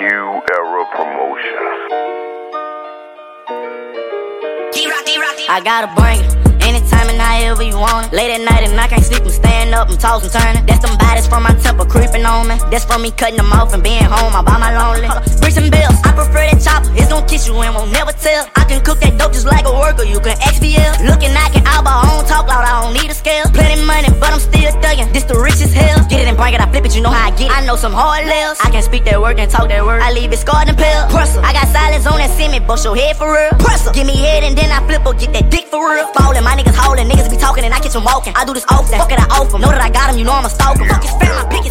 New Era Promotions. I gotta bring it. Anytime and however you want it. Late at night and I can't sleep, I'm staying up, I'm tossing, turning. That's them bodies from my temple creeping on me. That's from me cutting them off and being home. I buy my lonely. Bricks and bills, I prefer that chopper. It's gon' kiss you and won't never tell. I can cook that dope just like a worker, you can XBL. Looking, I don't need a scale. Plenty money, but I'm still thugging. This the richest hell. Get it and bring it, I flip it, you know how I get it. I know some hard lils. I can speak that word and talk that word. I leave it scarred and pale. Prusser. I got silence on that semi, bust your head for real. Prusser. Give me head and then I flip or get that dick for real. Ballin', my niggas holding, niggas be talking and I catch them walking. I do this often. Fuck it, I off 'em. Know that I got 'em, you know I'm a stalker. Fuck his fam, my pick is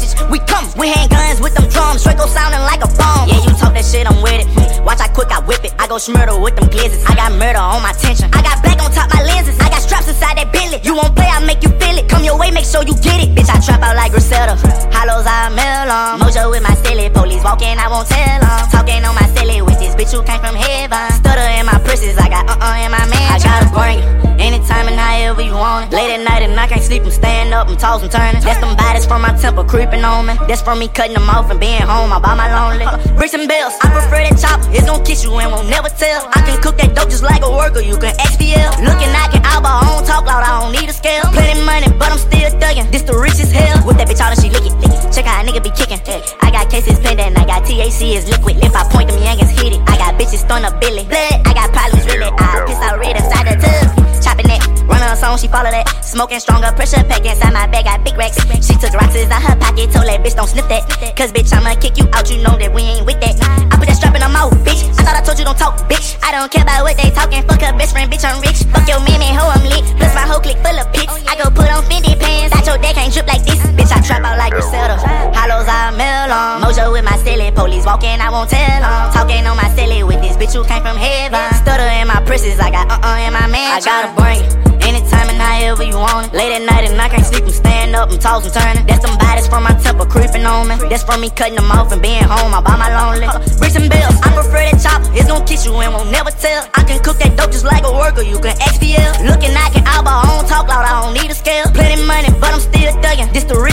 message. We come, we handguns with them drums. Draco sounding like a bomb. Yeah, you talk that shit, I'm with it. Watch, I quick, I whip it. I go smurder with them glizzards. I got murder on my tension. I got black on top my lenses. I got straps inside that Bentley. You won't play, I make you feel it. Come your way, make sure you get it. Bitch, I trap out like Griselda. Hollows, I mail on. Mojo with my silly. Police walking, I won't tell on. Talking on my silly with this bitch who came from heaven. Stutter in my presses, I got uh uh in my man. I gotta bring it. Sleep, I'm staying up, I'm tossing, turning. That's them bodies from my temple creeping on me. That's from me cutting them off and being home. I buy my lonely. Bricks and bills, I prefer that chopper. It's gon' kiss you and won't never tell. I can cook that dope just like a worker, you can XBL. Looking, I can out, but I don't talk loud, I don't need a scale. Plenty money, but I'm still thugging. This the richest hell. Whip that bitch out and she lick it, lick it. Check how a nigga be kicking. I got cases pending, I got THC is liquid. If I point them youngins, hit it. I got bitches throwing up Billy. Blood, I got problems really. I piss out she follow that. Smoking stronger, pressure pack inside my bag, got big racks. She took rocks out her pocket, told that bitch don't sniff that. Cause bitch, I'ma kick you out, you know that we ain't with that. I put that strap in her mouth, bitch. I thought I told you don't talk, bitch. I don't care about what they talking, fuck her best friend, bitch, I'm rich. Fuck your man, man, hoe, I'm lit. Plus my whole clique full of pics. I go put on Fendi pants. Out your deck ain't drip like this, bitch. I trap out like Griselda. Hollows, I mail on. Mojo with my silly, police walking, I won't tell on. Talking on my silly with this bitch who came from heaven. Stutter in my presses, I got uh uh in my man. I gotta bring it. Anytime and however you want it. Late at night and I can't sleep, I'm staying up, I'm tossing, turning. That's some bodies from my temple creeping on me. That's from me cutting them off and being home I by my lonely. Bricks and bills, I prefer that chop. It's gonna kiss you and won't never tell. I can cook that dope just like a worker, you can XDL. Looking, I can eyeball, I don't talk loud, I don't need a scale. Plenty money, but I'm still thugging. This the real